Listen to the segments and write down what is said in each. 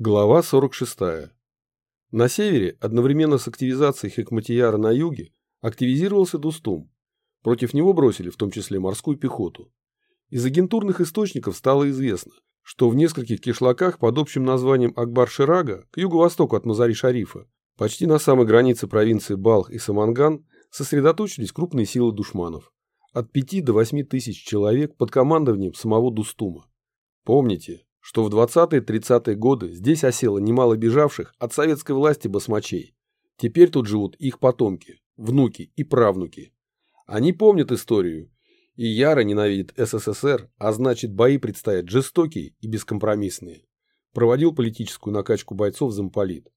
Глава 46. На севере, одновременно с активизацией Хекматияра на юге, активизировался Дустум. Против него бросили в том числе морскую пехоту. Из агентурных источников стало известно, что в нескольких кишлаках под общим названием Акбар-Ширага, к юго-востоку от Мазари-Шарифа, почти на самой границе провинции Балх и Саманган, сосредоточились крупные силы душманов. От 5 до 8 тысяч человек под командованием самого Дустума. Помните, что в 20-30-е годы здесь осело немало бежавших от советской власти басмачей. Теперь тут живут их потомки, внуки и правнуки. Они помнят историю и яро ненавидят СССР, а значит бои предстоят жестокие и бескомпромиссные. Проводил политическую накачку бойцов замполит.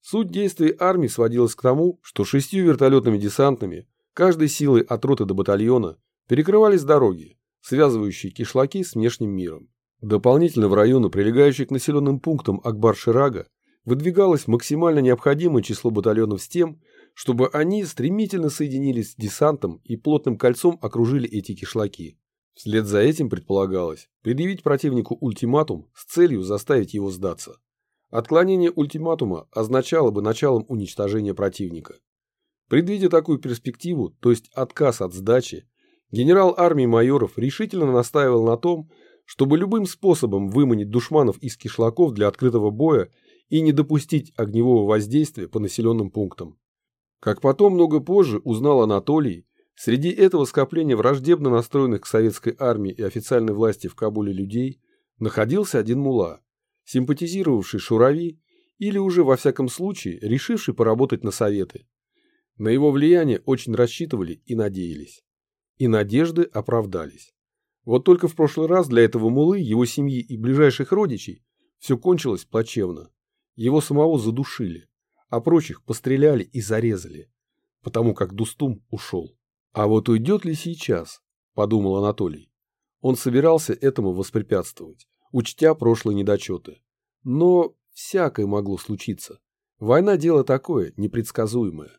Суть действий армии сводилась к тому, что шестью вертолетными десантами, каждой силой от роты до батальона, перекрывались дороги, связывающие кишлаки с внешним миром. Дополнительно в районы, прилегающие к населенным пунктам Акбар-Ширага, выдвигалось максимально необходимое число батальонов с тем, чтобы они стремительно соединились с десантом и плотным кольцом окружили эти кишлаки. Вслед за этим предполагалось предъявить противнику ультиматум с целью заставить его сдаться. Отклонение ультиматума означало бы началом уничтожения противника. Предвидя такую перспективу, то есть отказ от сдачи, генерал армии майоров решительно настаивал на том, чтобы любым способом выманить душманов из кишлаков для открытого боя и не допустить огневого воздействия по населенным пунктам. Как потом много позже узнал Анатолий, среди этого скопления враждебно настроенных к советской армии и официальной власти в Кабуле людей находился один мула, симпатизировавший Шурави или уже во всяком случае решивший поработать на советы. На его влияние очень рассчитывали и надеялись. И надежды оправдались. Вот только в прошлый раз для этого мулы, его семьи и ближайших родичей все кончилось плачевно. Его самого задушили, а прочих постреляли и зарезали, потому как Дустум ушел. А вот уйдет ли сейчас, подумал Анатолий. Он собирался этому воспрепятствовать, учтя прошлые недочеты. Но всякое могло случиться. Война – дело такое, непредсказуемое.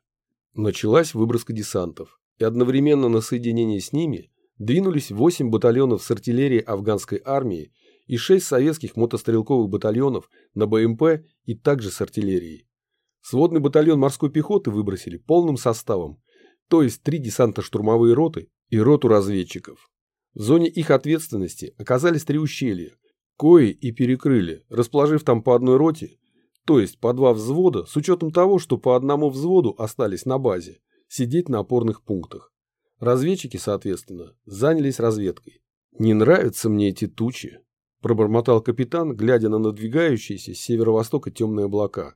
Началась выброска десантов, и одновременно на соединение с ними двинулись 8 батальонов с артиллерии афганской армии и 6 советских мотострелковых батальонов на БМП и также с артиллерией. Сводный батальон морской пехоты выбросили полным составом, то есть три десантно-штурмовые роты и роту разведчиков. В зоне их ответственности оказались три ущелья, кои и перекрыли, расположив там по одной роте, то есть по два взвода, с учетом того, что по одному взводу остались на базе, сидеть на опорных пунктах. Разведчики, соответственно, занялись разведкой. «Не нравятся мне эти тучи», – пробормотал капитан, глядя на надвигающиеся с северо-востока темные облака.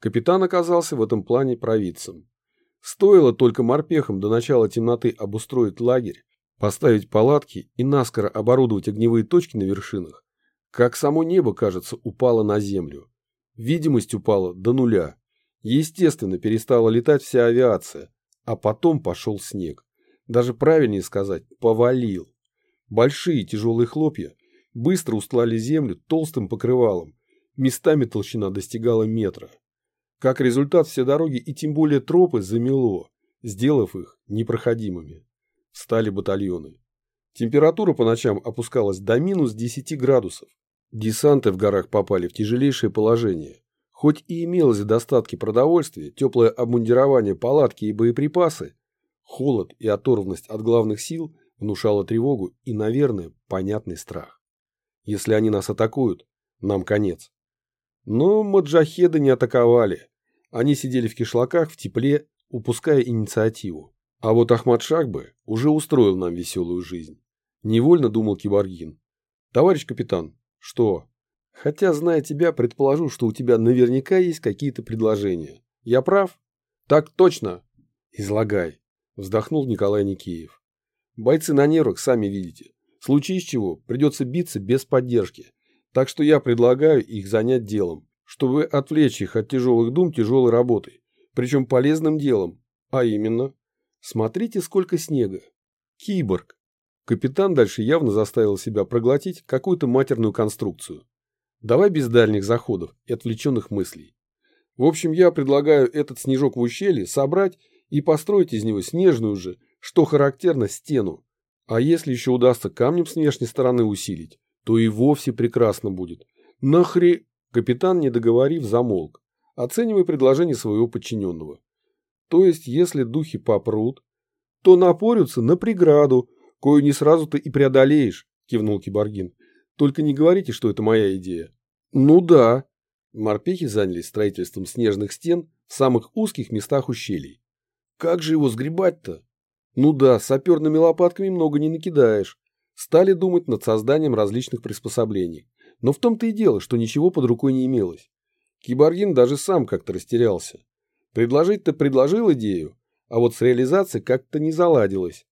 Капитан оказался в этом плане провидцем. Стоило только морпехам до начала темноты обустроить лагерь, поставить палатки и наскоро оборудовать огневые точки на вершинах, как само небо, кажется, упало на землю. Видимость упала до нуля. Естественно, перестала летать вся авиация, а потом пошел снег. Даже правильнее сказать, повалил. Большие тяжелые хлопья быстро устлали землю толстым покрывалом. Местами толщина достигала метра. Как результат, все дороги и тем более тропы замело, сделав их непроходимыми. Стали батальоны. Температура по ночам опускалась до минус 10 градусов. Десанты в горах попали в тяжелейшее положение. Хоть и имелось в достатке продовольствия, теплое обмундирование, палатки и боеприпасы, Холод и оторванность от главных сил внушала тревогу и, наверное, понятный страх. Если они нас атакуют, нам конец. Но маджахеды не атаковали. Они сидели в кишлаках в тепле, упуская инициативу. А вот Ахмад Шахбы уже устроил нам веселую жизнь. Невольно думал Киборгин. Товарищ капитан, что? Хотя, зная тебя, предположу, что у тебя наверняка есть какие-то предложения. Я прав? Так точно. Излагай. Вздохнул Николай Никеев. Бойцы на нервах, сами видите. В случае чего придется биться без поддержки. Так что я предлагаю их занять делом, чтобы отвлечь их от тяжелых дум тяжелой работой. Причем полезным делом. А именно, смотрите, сколько снега. Киборг. Капитан дальше явно заставил себя проглотить какую-то матерную конструкцию. Давай без дальних заходов и отвлеченных мыслей. В общем, я предлагаю этот снежок в ущелье собрать и построить из него снежную же, что характерно, стену. А если еще удастся камнем с внешней стороны усилить, то и вовсе прекрасно будет. Нахре... Капитан, не договорив, замолк, оценивая предложение своего подчиненного. То есть, если духи попрут, то напорются на преграду, кою не сразу ты и преодолеешь, кивнул Киборгин. Только не говорите, что это моя идея. Ну да. Морпехи занялись строительством снежных стен в самых узких местах ущелий. Как же его сгребать-то? Ну да, саперными лопатками много не накидаешь. Стали думать над созданием различных приспособлений. Но в том-то и дело, что ничего под рукой не имелось. Киборгин даже сам как-то растерялся. Предложить-то предложил идею, а вот с реализацией как-то не заладилось.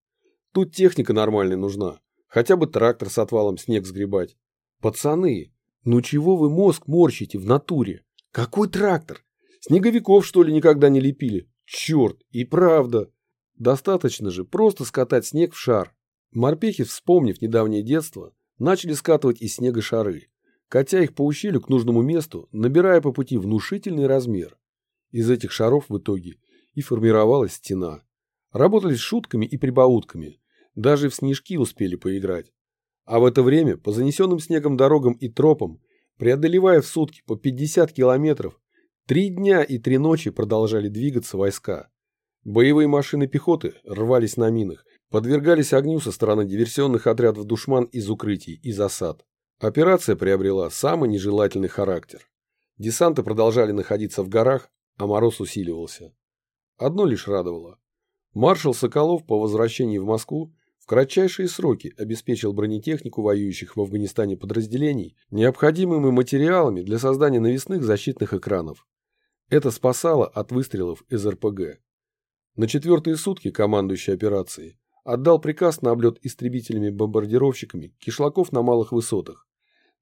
Тут техника нормальная нужна. Хотя бы трактор с отвалом снег сгребать. Пацаны, ну чего вы мозг морщите в натуре? Какой трактор? Снеговиков, что ли, никогда не лепили? Черт, и правда. Достаточно же просто скатать снег в шар. Морпехи, вспомнив недавнее детство, начали скатывать из снега шары, катя их по ущелью к нужному месту, набирая по пути внушительный размер. Из этих шаров в итоге и формировалась стена. Работали с шутками и прибаутками, даже в снежки успели поиграть. А в это время по занесенным снегом дорогам и тропам, преодолевая в сутки по 50 километров, три дня и три ночи продолжали двигаться войска. Боевые машины пехоты рвались на минах, подвергались огню со стороны диверсионных отрядов душман из укрытий и засад. Операция приобрела самый нежелательный характер. Десанты продолжали находиться в горах, а мороз усиливался. Одно лишь радовало. Маршал Соколов по возвращении в Москву в кратчайшие сроки обеспечил бронетехнику воюющих в Афганистане подразделений необходимыми материалами для создания навесных защитных экранов. Это спасало от выстрелов из РПГ. На четвертые сутки командующий операцией отдал приказ на облет истребителями-бомбардировщиками кишлаков на малых высотах,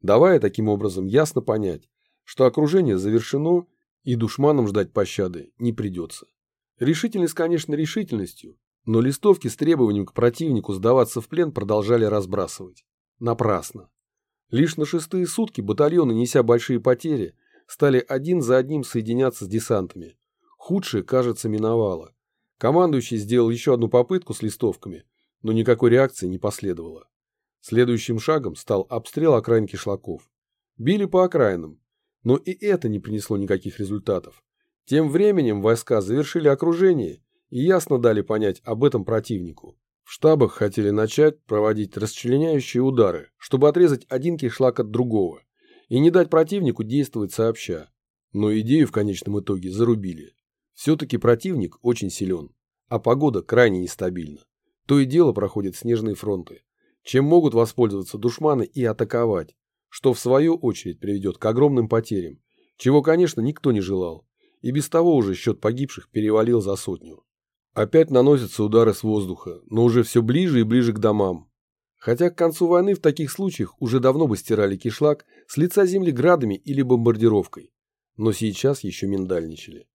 давая таким образом ясно понять, что окружение завершено и душманам ждать пощады не придется. Решительность, конечно, решительностью, но листовки с требованием к противнику сдаваться в плен продолжали разбрасывать. Напрасно. Лишь на шестые сутки батальоны, неся большие потери, стали один за одним соединяться с десантами. Худшее, кажется, миновало. Командующий сделал еще одну попытку с листовками, но никакой реакции не последовало. Следующим шагом стал обстрел окраин кишлаков. Били по окраинам, но и это не принесло никаких результатов. Тем временем войска завершили окружение и ясно дали понять об этом противнику. В штабах хотели начать проводить расчленяющие удары, чтобы отрезать один кишлак от другого и не дать противнику действовать сообща. Но идею в конечном итоге зарубили. Все-таки противник очень силен, а погода крайне нестабильна. То и дело проходят снежные фронты, чем могут воспользоваться душманы и атаковать, что в свою очередь приведет к огромным потерям, чего, конечно, никто не желал, и без того уже счет погибших перевалил за сотню. Опять наносятся удары с воздуха, но уже все ближе и ближе к домам. Хотя к концу войны в таких случаях уже давно бы стирали кишлак с лица земли градами или бомбардировкой, но сейчас еще миндальничали.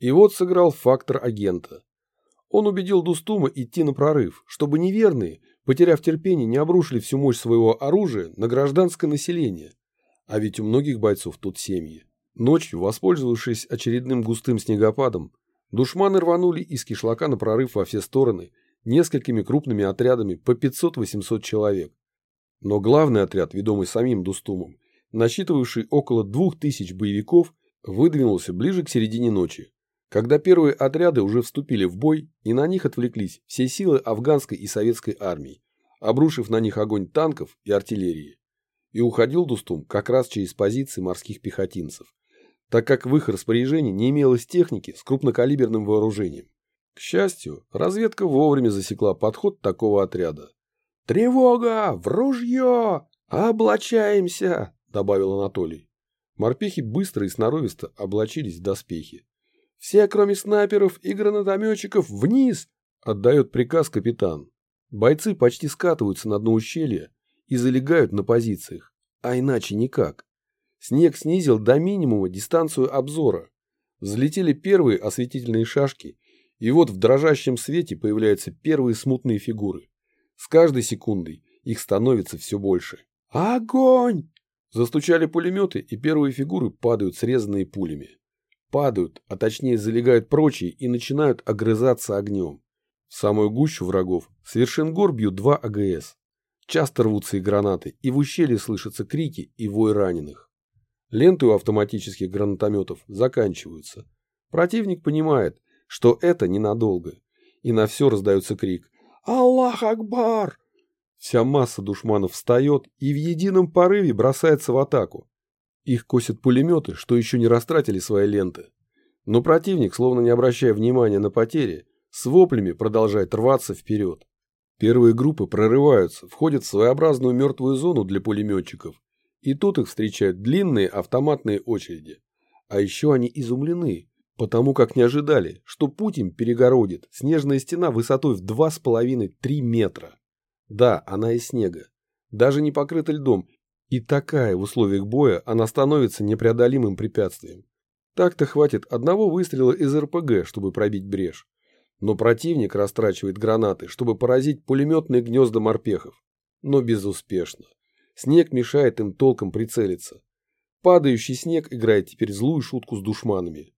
И вот сыграл фактор агента. Он убедил Дустума идти на прорыв, чтобы неверные, потеряв терпение, не обрушили всю мощь своего оружия на гражданское население. А ведь у многих бойцов тут семьи. Ночью, воспользовавшись очередным густым снегопадом, душманы рванули из кишлака на прорыв во все стороны несколькими крупными отрядами по 500-800 человек. Но главный отряд, ведомый самим Дустумом, насчитывавший около 2000 боевиков, выдвинулся ближе к середине ночи, когда первые отряды уже вступили в бой и на них отвлеклись все силы афганской и советской армии, обрушив на них огонь танков и артиллерии. И уходил Дустум как раз через позиции морских пехотинцев, так как в их распоряжении не имелось техники с крупнокалиберным вооружением. К счастью, разведка вовремя засекла подход такого отряда. «Тревога! В ружье! Облачаемся!» – добавил Анатолий. Морпехи быстро и сноровисто облачились в доспехи. Все, кроме снайперов и гранатометчиков, вниз!» – отдает приказ капитан. Бойцы почти скатываются на дно ущелья и залегают на позициях, а иначе никак. Снег снизил до минимума дистанцию обзора. Взлетели первые осветительные шашки, и вот в дрожащем свете появляются первые смутные фигуры. С каждой секундой их становится все больше. «Огонь!» Застучали пулеметы, и первые фигуры падают срезанные пулями падают, а точнее залегают прочие и начинают огрызаться огнем. В самую гущу врагов с вершин гор бьют два АГС. Часто рвутся и гранаты, и в ущелье слышатся крики и вой раненых. Ленты у автоматических гранатометов заканчиваются. Противник понимает, что это ненадолго. И на все раздается крик «Аллах Акбар!». Вся масса душманов встает и в едином порыве бросается в атаку. Их косят пулеметы, что еще не растратили свои ленты. Но противник, словно не обращая внимания на потери, с воплями продолжает рваться вперед. Первые группы прорываются, входят в своеобразную мертвую зону для пулеметчиков, и тут их встречают длинные автоматные очереди. А еще они изумлены, потому как не ожидали, что путь им перегородит снежная стена высотой в 2,5-3 метра. Да, она из снега, даже не покрыта льдом, и такая в условиях боя она становится непреодолимым препятствием. Так-то хватит одного выстрела из РПГ, чтобы пробить брешь. Но противник растрачивает гранаты, чтобы поразить пулеметные гнезда морпехов. Но безуспешно. Снег мешает им толком прицелиться. Падающий снег играет теперь злую шутку с душманами.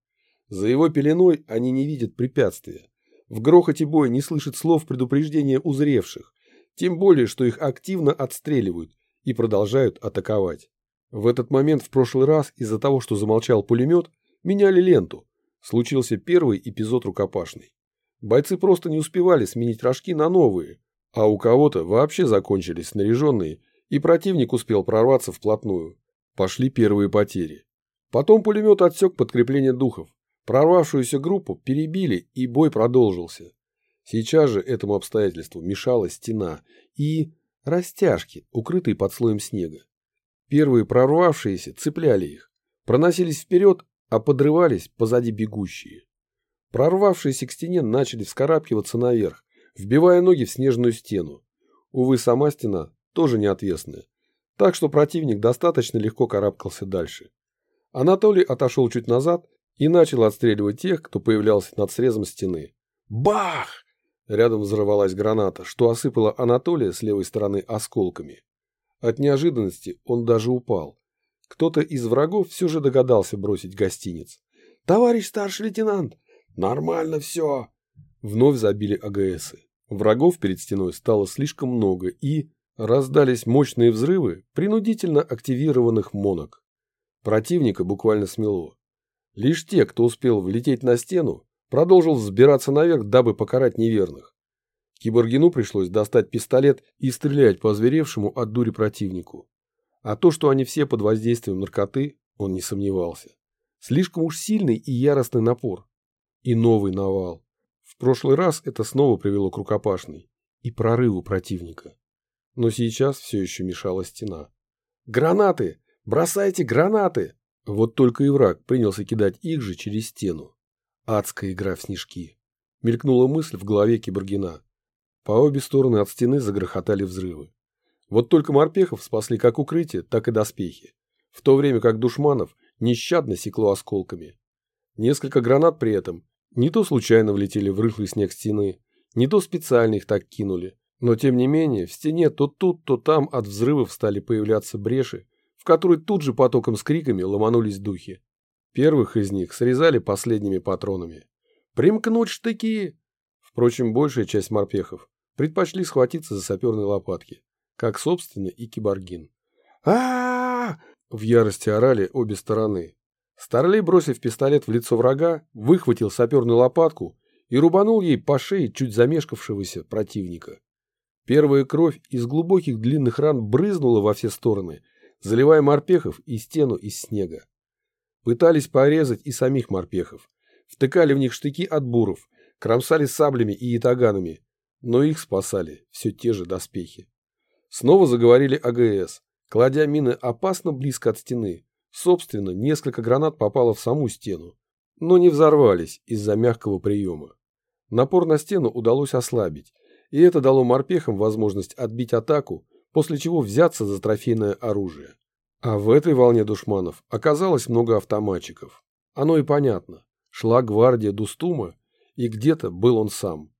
За его пеленой они не видят препятствия. В грохоте боя не слышат слов предупреждения узревших, тем более, что их активно отстреливают и продолжают атаковать. В этот момент в прошлый раз из-за того, что замолчал пулемет, меняли ленту. Случился первый эпизод рукопашный. Бойцы просто не успевали сменить рожки на новые, а у кого-то вообще закончились снаряженные, и противник успел прорваться вплотную. Пошли первые потери. Потом пулемет отсек подкрепление духов. Прорвавшуюся группу перебили, и бой продолжился. Сейчас же этому обстоятельству мешала стена и растяжки, укрытые под слоем снега. Первые прорвавшиеся цепляли их, проносились вперед, а подрывались позади бегущие. Прорвавшиеся к стене начали вскарабкиваться наверх, вбивая ноги в снежную стену. Увы, сама стена тоже не отвесная, так что противник достаточно легко карабкался дальше. Анатолий отошел чуть назад и начал отстреливать тех, кто появлялся над срезом стены. Бах! Рядом взорвалась граната, что осыпала Анатолия с левой стороны осколками. От неожиданности он даже упал. Кто-то из врагов все же догадался бросить гостиниц. «Товарищ старший лейтенант, «Нормально все!» Вновь забили АГСы. Врагов перед стеной стало слишком много и раздались мощные взрывы принудительно активированных монок. Противника буквально смело. Лишь те, кто успел влететь на стену, продолжил взбираться наверх, дабы покарать неверных. Киборгину пришлось достать пистолет и стрелять по озверевшему от дури противнику. А то, что они все под воздействием наркоты, он не сомневался. Слишком уж сильный и яростный напор и новый навал. В прошлый раз это снова привело к рукопашной и прорыву противника. Но сейчас все еще мешала стена. «Гранаты! Бросайте гранаты!» Вот только и враг принялся кидать их же через стену. Адская игра в снежки. Мелькнула мысль в голове Киборгина. По обе стороны от стены загрохотали взрывы. Вот только морпехов спасли как укрытие, так и доспехи. В то время как душманов нещадно секло осколками. Несколько гранат при этом не то случайно влетели в рыхлый снег стены, не то специально их так кинули. Но тем не менее, в стене то тут, то там от взрывов стали появляться бреши, в которые тут же потоком с криками ломанулись духи. Первых из них срезали последними патронами. «Примкнуть штыки!» Впрочем, большая часть морпехов предпочли схватиться за саперные лопатки, как, собственно, и киборгин. а, В ярости орали обе стороны. Старлей, бросив пистолет в лицо врага, выхватил саперную лопатку и рубанул ей по шее чуть замешкавшегося противника. Первая кровь из глубоких длинных ран брызнула во все стороны, заливая морпехов и стену из снега. Пытались порезать и самих морпехов, втыкали в них штыки от буров, кромсали саблями и ятаганами, но их спасали все те же доспехи. Снова заговорили АГС, кладя мины опасно близко от стены, Собственно, несколько гранат попало в саму стену, но не взорвались из-за мягкого приема. Напор на стену удалось ослабить, и это дало морпехам возможность отбить атаку, после чего взяться за трофейное оружие. А в этой волне душманов оказалось много автоматчиков. Оно и понятно. Шла гвардия Дустума, и где-то был он сам.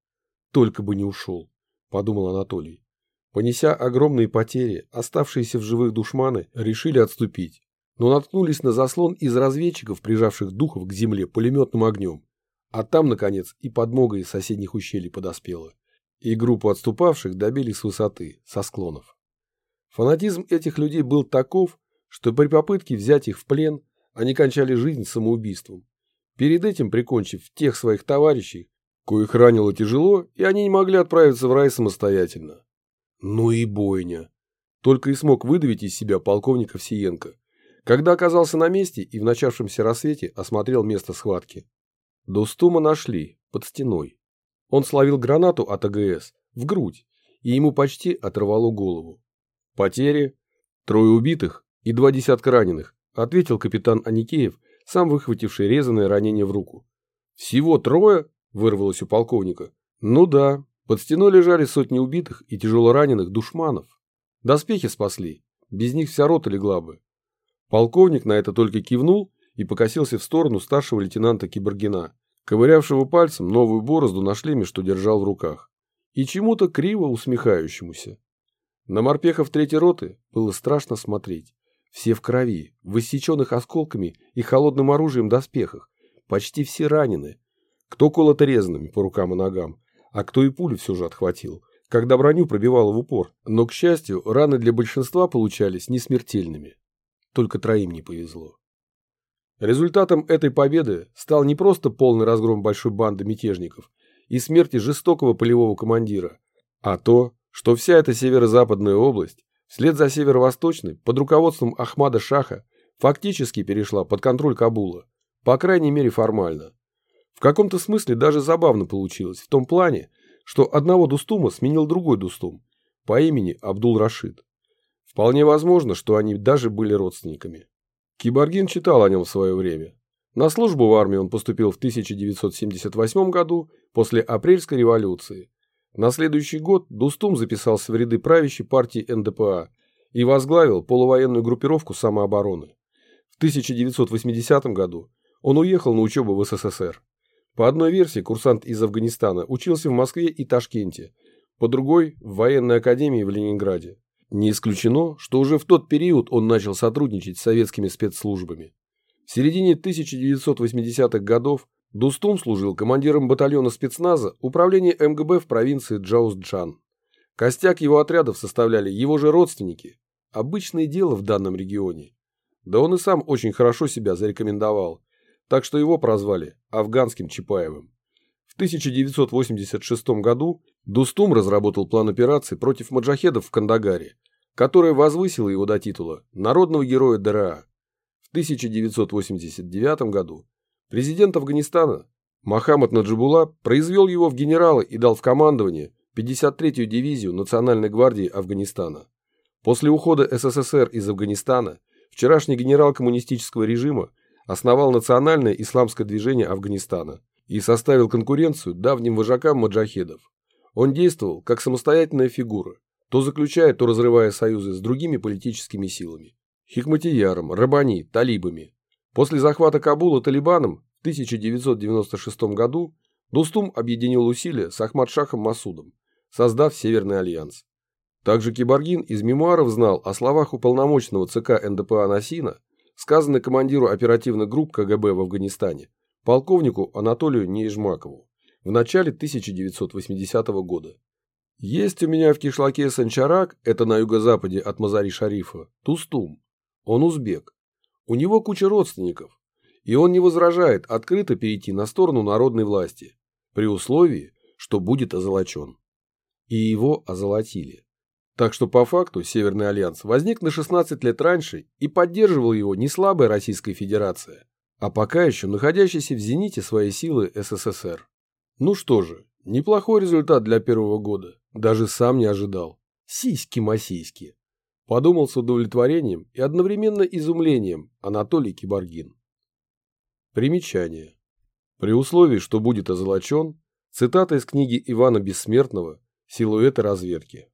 Только бы не ушел, подумал Анатолий. Понеся огромные потери, оставшиеся в живых душманы решили отступить но наткнулись на заслон из разведчиков, прижавших духов к земле пулеметным огнем. А там, наконец, и подмога из соседних ущелий подоспела. И группу отступавших добили с высоты, со склонов. Фанатизм этих людей был таков, что при попытке взять их в плен они кончали жизнь самоубийством, перед этим прикончив тех своих товарищей, коих ранило тяжело, и они не могли отправиться в рай самостоятельно. Ну и бойня. Только и смог выдавить из себя полковник Овсиенко, когда оказался на месте и в начавшемся рассвете осмотрел место схватки. Достума нашли, под стеной. Он словил гранату от АГС в грудь, и ему почти оторвало голову. Потери? Трое убитых и два десятка раненых, ответил капитан Аникеев, сам выхвативший резаное ранение в руку. Всего трое? Вырвалось у полковника. Ну да, под стеной лежали сотни убитых и тяжело раненых душманов. Доспехи спасли, без них вся рота легла бы. Полковник на это только кивнул и покосился в сторону старшего лейтенанта Киборгина, ковырявшего пальцем новую борозду на шлеме, что держал в руках, и чему-то криво усмехающемуся. На морпехов третьей роты было страшно смотреть. Все в крови, в иссеченных осколками и холодным оружием доспехах, почти все ранены. Кто колото резанными по рукам и ногам, а кто и пулю все же отхватил, когда броню пробивало в упор. Но, к счастью, раны для большинства получались несмертельными. Только троим не повезло. Результатом этой победы стал не просто полный разгром большой банды мятежников и смерти жестокого полевого командира, а то, что вся эта северо-западная область, вслед за северо-восточной, под руководством Ахмада Шаха, фактически перешла под контроль Кабула, по крайней мере формально. В каком-то смысле даже забавно получилось, в том плане, что одного Дустума сменил другой Дустум по имени Абдул-Рашид. Вполне возможно, что они даже были родственниками. Киборгин читал о нем в свое время. На службу в армии он поступил в 1978 году после Апрельской революции. На следующий год Дустум записался в ряды правящей партии НДПА и возглавил полувоенную группировку самообороны. В 1980 году он уехал на учебу в СССР. По одной версии, курсант из Афганистана учился в Москве и Ташкенте, по другой – в военной академии в Ленинграде. Не исключено, что уже в тот период он начал сотрудничать с советскими спецслужбами. В середине 1980-х годов Дустум служил командиром батальона спецназа управления МГБ в провинции Джаузджан. Костяк его отрядов составляли его же родственники. Обычное дело в данном регионе. Да он и сам очень хорошо себя зарекомендовал, так что его прозвали афганским Чапаевым. В 1986 году Дустум разработал план операции против маджахедов в Кандагаре, которая возвысила его до титула народного героя ДРА. В 1989 году президент Афганистана Мохаммад Наджибула произвел его в генералы и дал в командование 53-ю дивизию Национальной гвардии Афганистана. После ухода СССР из Афганистана вчерашний генерал коммунистического режима основал национальное исламское движение Афганистана и составил конкуренцию давним вожакам маджахедов. Он действовал как самостоятельная фигура, то заключая, то разрывая союзы с другими политическими силами. Хикматияром, Рабани, талибами. После захвата Кабула талибаном в 1996 году Дустум объединил усилия с Ахмад-Шахом Масудом, создав Северный альянс. Также Киборгин из мемуаров знал о словах уполномоченного ЦК НДПА Насина, сказанных командиру оперативных групп КГБ в Афганистане, полковнику Анатолию Неижмакову в начале 1980 года. Есть у меня в кишлаке Санчарак, это на юго-западе от Мазари-Шарифа, Тустум. Он узбек. У него куча родственников. И он не возражает открыто перейти на сторону народной власти, при условии, что будет озолочен. И его озолотили. Так что по факту Северный Альянс возник на 16 лет раньше и поддерживал его не слабая Российская Федерация, а пока еще находящаяся в зените своей силы СССР. Ну что же, неплохой результат для первого года. Даже сам не ожидал. Сиськи-масиськи. Подумал с удовлетворением и одновременно изумлением Анатолий Киборгин. Примечание. При условии, что будет озолочен, цитата из книги Ивана Бессмертного «Силуэты разведки».